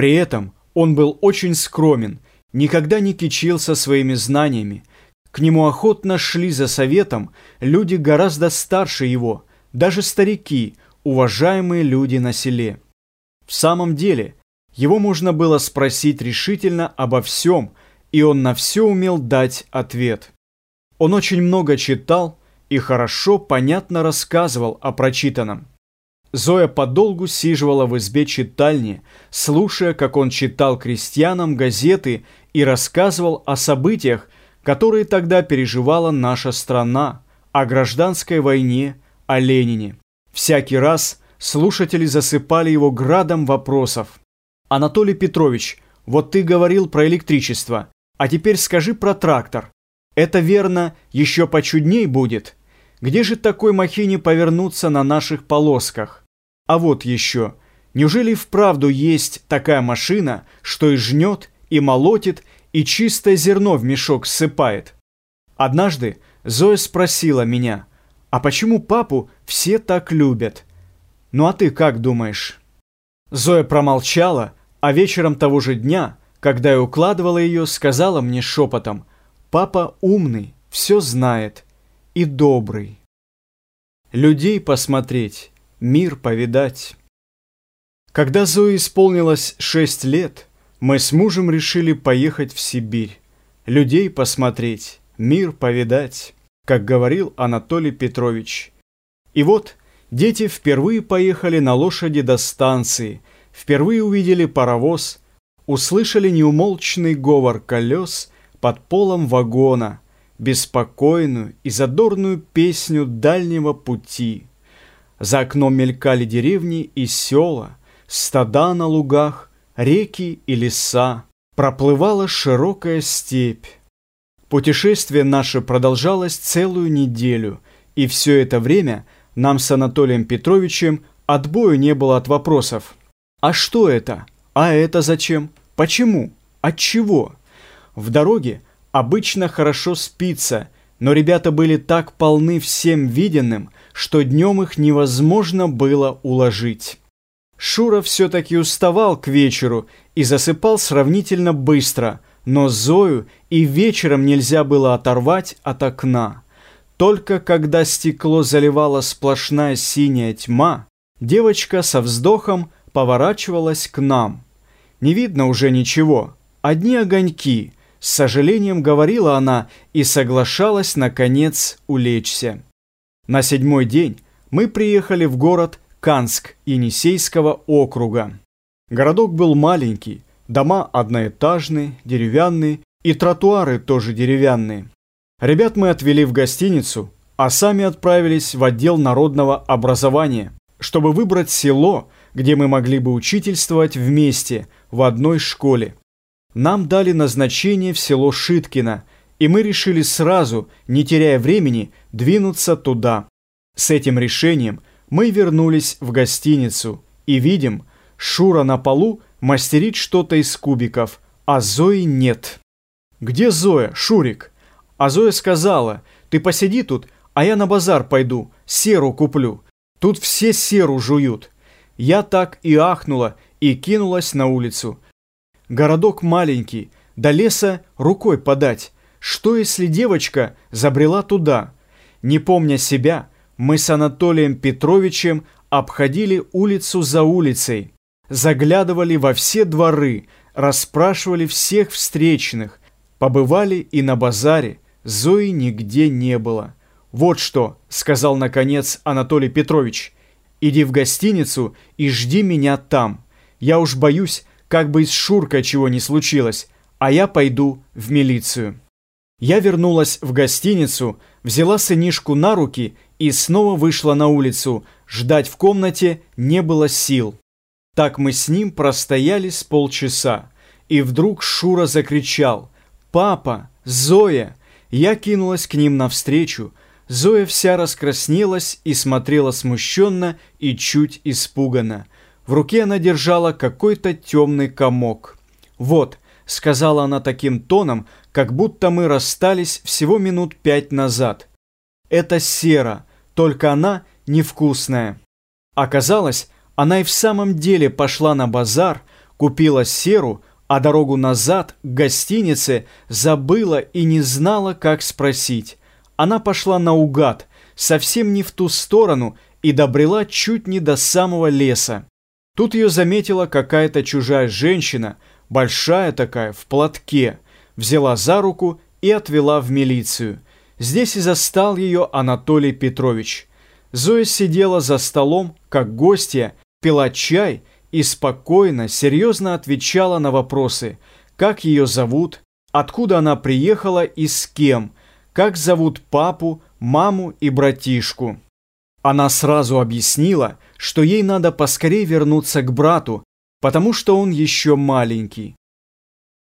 При этом он был очень скромен, никогда не кичился своими знаниями. К нему охотно шли за советом люди гораздо старше его, даже старики, уважаемые люди на селе. В самом деле, его можно было спросить решительно обо всем, и он на все умел дать ответ. Он очень много читал и хорошо, понятно рассказывал о прочитанном. Зоя подолгу сиживала в избе читальни, слушая, как он читал крестьянам газеты и рассказывал о событиях, которые тогда переживала наша страна, о гражданской войне, о Ленине. Всякий раз слушатели засыпали его градом вопросов. «Анатолий Петрович, вот ты говорил про электричество, а теперь скажи про трактор. Это верно, еще почудней будет. Где же такой махине повернуться на наших полосках? А вот еще, неужели вправду есть такая машина, что и жнет, и молотит, и чистое зерно в мешок ссыпает? Однажды Зоя спросила меня, а почему папу все так любят? Ну а ты как думаешь? Зоя промолчала, а вечером того же дня, когда я укладывала ее, сказала мне шепотом, «Папа умный, все знает и добрый. Людей посмотреть, мир повидать». Когда Зое исполнилось шесть лет, мы с мужем решили поехать в Сибирь, людей посмотреть, мир повидать, как говорил Анатолий Петрович. И вот дети впервые поехали на лошади до станции – впервые увидели паровоз, услышали неумолчный говор колес под полом вагона, беспокойную и задорную песню дальнего пути. За окном мелькали деревни и села, стада на лугах, реки и леса, проплывала широкая степь. Путешествие наше продолжалось целую неделю, и все это время нам с Анатолием Петровичем отбою не было от вопросов – а что это? А это зачем? Почему? От чего? В дороге обычно хорошо спится, но ребята были так полны всем виденным, что днем их невозможно было уложить. Шура все-таки уставал к вечеру и засыпал сравнительно быстро, но Зою и вечером нельзя было оторвать от окна. Только когда стекло заливала сплошная синяя тьма, девочка со вздохом поворачивалась к нам. Не видно уже ничего, одни огоньки. С сожалением говорила она и соглашалась, наконец, улечься. На седьмой день мы приехали в город Канск Енисейского округа. Городок был маленький, дома одноэтажные, деревянные, и тротуары тоже деревянные. Ребят мы отвели в гостиницу, а сами отправились в отдел народного образования, чтобы выбрать село, где мы могли бы учительствовать вместе в одной школе. Нам дали назначение в село Шиткино, и мы решили сразу, не теряя времени, двинуться туда. С этим решением мы вернулись в гостиницу и видим, Шура на полу мастерит что-то из кубиков, а Зои нет. «Где Зоя, Шурик?» А Зоя сказала, «Ты посиди тут, а я на базар пойду, серу куплю. Тут все серу жуют». Я так и ахнула и кинулась на улицу. Городок маленький, до леса рукой подать. Что если девочка забрела туда? Не помня себя, мы с Анатолием Петровичем обходили улицу за улицей, заглядывали во все дворы, расспрашивали всех встречных, побывали и на базаре, Зои нигде не было. «Вот что», — сказал наконец Анатолий Петрович, — Иди в гостиницу и жди меня там. Я уж боюсь, как бы с Шуркой чего не случилось, а я пойду в милицию». Я вернулась в гостиницу, взяла сынишку на руки и снова вышла на улицу. Ждать в комнате не было сил. Так мы с ним простояли с полчаса. И вдруг Шура закричал «Папа! Зоя!» Я кинулась к ним навстречу. Зоя вся раскраснелась и смотрела смущенно и чуть испуганно. В руке она держала какой-то темный комок. «Вот», — сказала она таким тоном, как будто мы расстались всего минут пять назад. «Это сера, только она невкусная». Оказалось, она и в самом деле пошла на базар, Купила серу, а дорогу назад к гостинице забыла и не знала, как спросить. Она пошла наугад, совсем не в ту сторону и добрела чуть не до самого леса. Тут ее заметила какая-то чужая женщина, большая такая, в платке, взяла за руку и отвела в милицию. Здесь и застал ее Анатолий Петрович. Зоя сидела за столом, как гостья, пила чай и спокойно, серьезно отвечала на вопросы, как ее зовут, откуда она приехала и с кем, как зовут папу, маму и братишку. Она сразу объяснила, что ей надо поскорее вернуться к брату, потому что он еще маленький.